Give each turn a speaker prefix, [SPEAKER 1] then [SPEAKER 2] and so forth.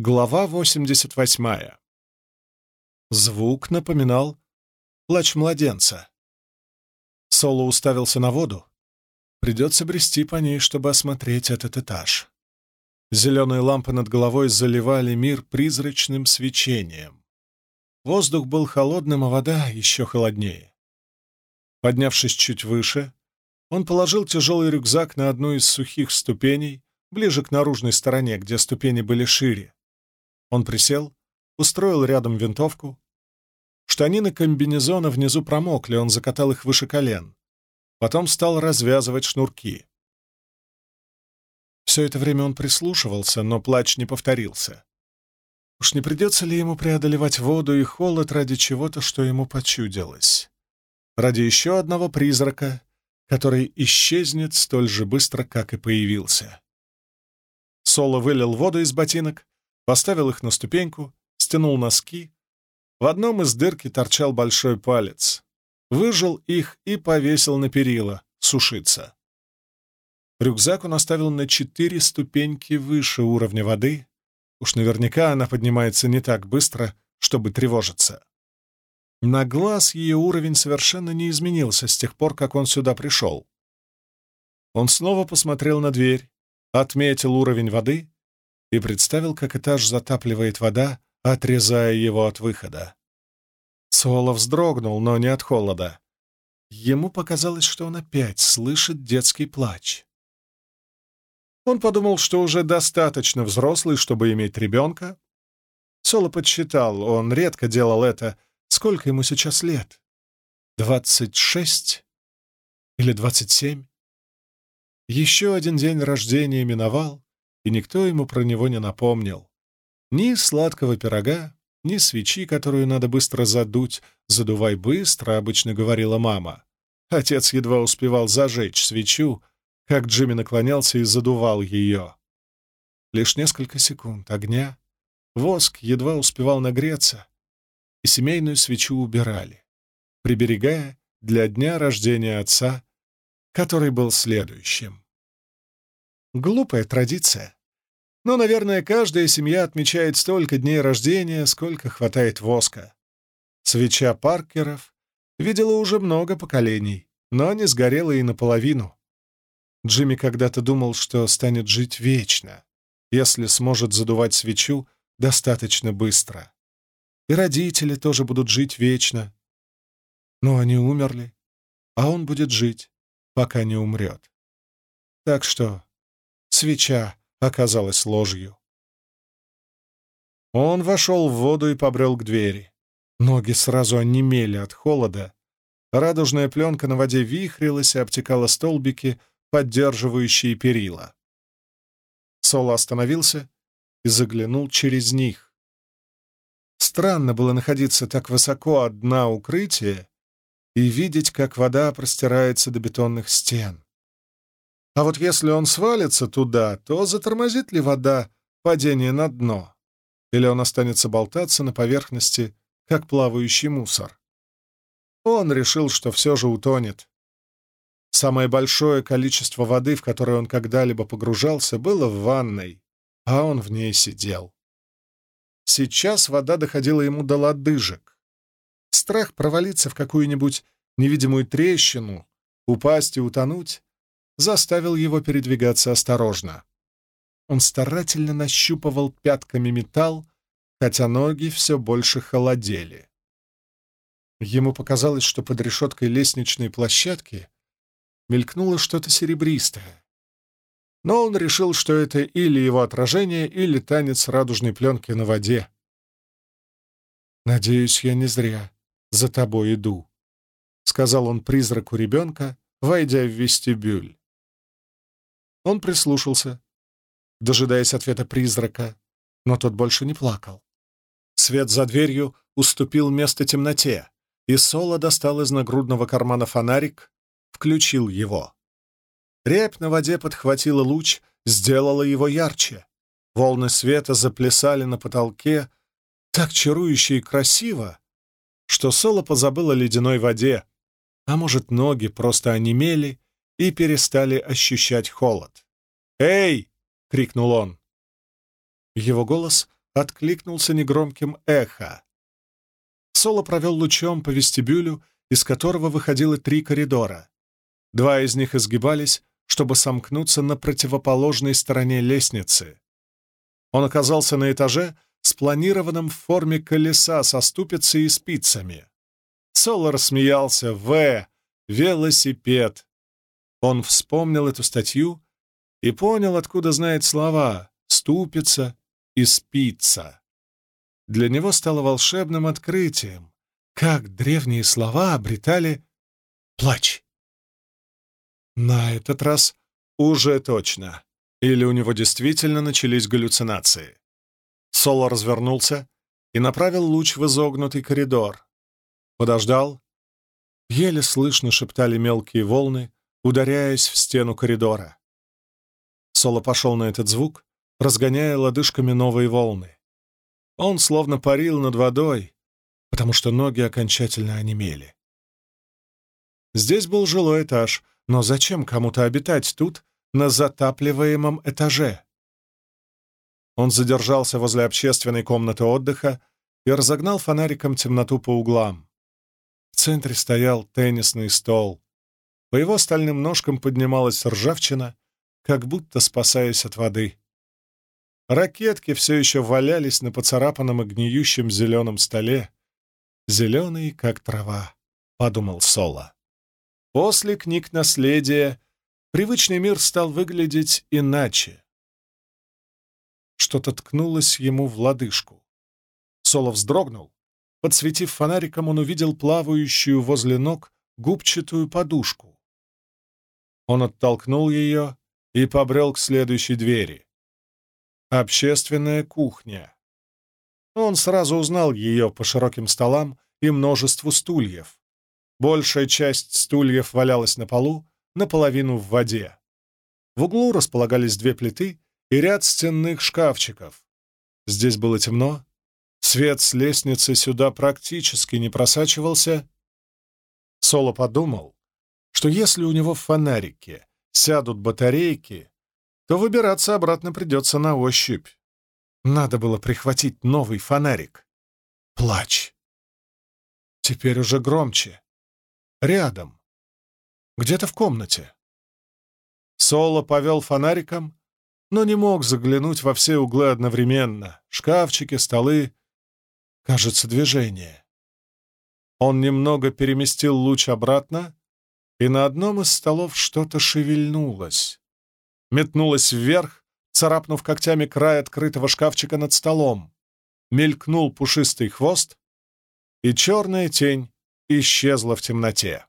[SPEAKER 1] Глава 88. Звук напоминал плач младенца. Соло уставился на воду. Придется брести по ней, чтобы осмотреть этот этаж. Зеленые лампы над головой заливали мир призрачным свечением. Воздух был холодным, а вода еще холоднее. Поднявшись чуть выше, он положил тяжелый рюкзак на одну из сухих ступеней, ближе к наружной стороне, где ступени были шире. Он присел, устроил рядом винтовку. Штанины комбинезона внизу промокли, он закатал их выше колен. Потом стал развязывать шнурки. Все это время он прислушивался, но плач не повторился. Уж не придется ли ему преодолевать воду и холод ради чего-то, что ему почудилось? Ради еще одного призрака, который исчезнет столь же быстро, как и появился. Соло вылил воду из ботинок, поставил их на ступеньку, стянул носки. В одном из дырки торчал большой палец. Выжил их и повесил на перила, сушиться. Рюкзак он оставил на четыре ступеньки выше уровня воды. Уж наверняка она поднимается не так быстро, чтобы тревожиться. На глаз ее уровень совершенно не изменился с тех пор, как он сюда пришел. Он снова посмотрел на дверь, отметил уровень воды и представил, как этаж затапливает вода, отрезая его от выхода. Соло вздрогнул, но не от холода. Ему показалось, что он опять слышит детский плач. Он подумал, что уже достаточно взрослый, чтобы иметь ребенка. Соло подсчитал, он редко делал это. Сколько ему сейчас лет? Двадцать шесть? Или двадцать семь? Еще один день рождения миновал, и никто ему про него не напомнил. Ни сладкого пирога, ни свечи, которую надо быстро задуть. «Задувай быстро», — обычно говорила мама. Отец едва успевал зажечь свечу, как Джимми наклонялся и задувал ее. Лишь несколько секунд огня, воск едва успевал нагреться, и семейную свечу убирали, приберегая для дня рождения отца, который был следующим. Глупая традиция. Но, наверное, каждая семья отмечает столько дней рождения, сколько хватает воска. Свеча Паркеров видела уже много поколений, но не сгорела и наполовину. Джимми когда-то думал, что станет жить вечно, если сможет задувать свечу достаточно быстро. И родители тоже будут жить вечно. Но они умерли, а он будет жить, пока не умрет. Так что Свеча оказалась ложью. Он вошел в воду и побрел к двери. Ноги сразу онемели от холода. Радужная пленка на воде вихрилась и обтекала столбики, поддерживающие перила. Соло остановился и заглянул через них. Странно было находиться так высоко от дна укрытия и видеть, как вода простирается до бетонных стен. А вот если он свалится туда, то затормозит ли вода падение на дно? Или он останется болтаться на поверхности, как плавающий мусор? Он решил, что все же утонет. Самое большое количество воды, в которое он когда-либо погружался, было в ванной, а он в ней сидел. Сейчас вода доходила ему до лодыжек. Страх провалиться в какую-нибудь невидимую трещину, упасть и утонуть заставил его передвигаться осторожно. Он старательно нащупывал пятками металл, хотя ноги все больше холодели. Ему показалось, что под решеткой лестничной площадки мелькнуло что-то серебристое. Но он решил, что это или его отражение, или танец радужной пленки на воде. «Надеюсь, я не зря за тобой иду», — сказал он призраку ребенка, войдя в вестибюль. Он прислушался, дожидаясь ответа призрака, но тот больше не плакал. Свет за дверью уступил место темноте, и Соло достал из нагрудного кармана фонарик, включил его. Рябь на воде подхватила луч, сделала его ярче. Волны света заплясали на потолке так чарующе и красиво, что Соло позабыл о ледяной воде, а может, ноги просто онемели и перестали ощущать холод. «Эй!» — крикнул он. Его голос откликнулся негромким эхо. Соло провел лучом по вестибюлю, из которого выходило три коридора. Два из них изгибались, чтобы сомкнуться на противоположной стороне лестницы. Он оказался на этаже, спланированном в форме колеса со ступицей и спицами. Соло рассмеялся. «В. Велосипед». Он вспомнил эту статью и понял, откуда знает слова «ступица» и «спица». Для него стало волшебным открытием, как древние слова обретали «плач». На этот раз уже точно. Или у него действительно начались галлюцинации. Соло развернулся и направил луч в изогнутый коридор. Подождал. Еле слышно шептали мелкие волны, ударяясь в стену коридора. Соло пошел на этот звук, разгоняя лодыжками новые волны. Он словно парил над водой, потому что ноги окончательно онемели. Здесь был жилой этаж — но зачем кому-то обитать тут, на затапливаемом этаже? Он задержался возле общественной комнаты отдыха и разогнал фонариком темноту по углам. В центре стоял теннисный стол. По его стальным ножкам поднималась ржавчина, как будто спасаясь от воды. Ракетки все еще валялись на поцарапанном и гниющем зеленом столе. «Зеленый, как трава», — подумал Соло. После книг наследия привычный мир стал выглядеть иначе. Что-то ткнулось ему в лодыжку. Соло вздрогнул. Подсветив фонариком, он увидел плавающую возле ног губчатую подушку. Он оттолкнул ее и побрел к следующей двери. Общественная кухня. Он сразу узнал ее по широким столам и множеству стульев. Большая часть стульев валялась на полу, наполовину в воде. В углу располагались две плиты и ряд стенных шкафчиков. Здесь было темно, свет с лестницы сюда практически не просачивался. Соло подумал, что если у него в фонарике сядут батарейки, то выбираться обратно придется на ощупь. Надо было прихватить новый фонарик. Плач. Теперь уже громче. Рядом. Где-то в комнате. Соло повел фонариком, но не мог заглянуть во все углы одновременно. Шкафчики, столы. Кажется, движение. Он немного переместил луч обратно, и на одном из столов что-то шевельнулось. Метнулось вверх, царапнув когтями край открытого шкафчика над столом. Мелькнул пушистый хвост, и черная тень исчезла в темноте.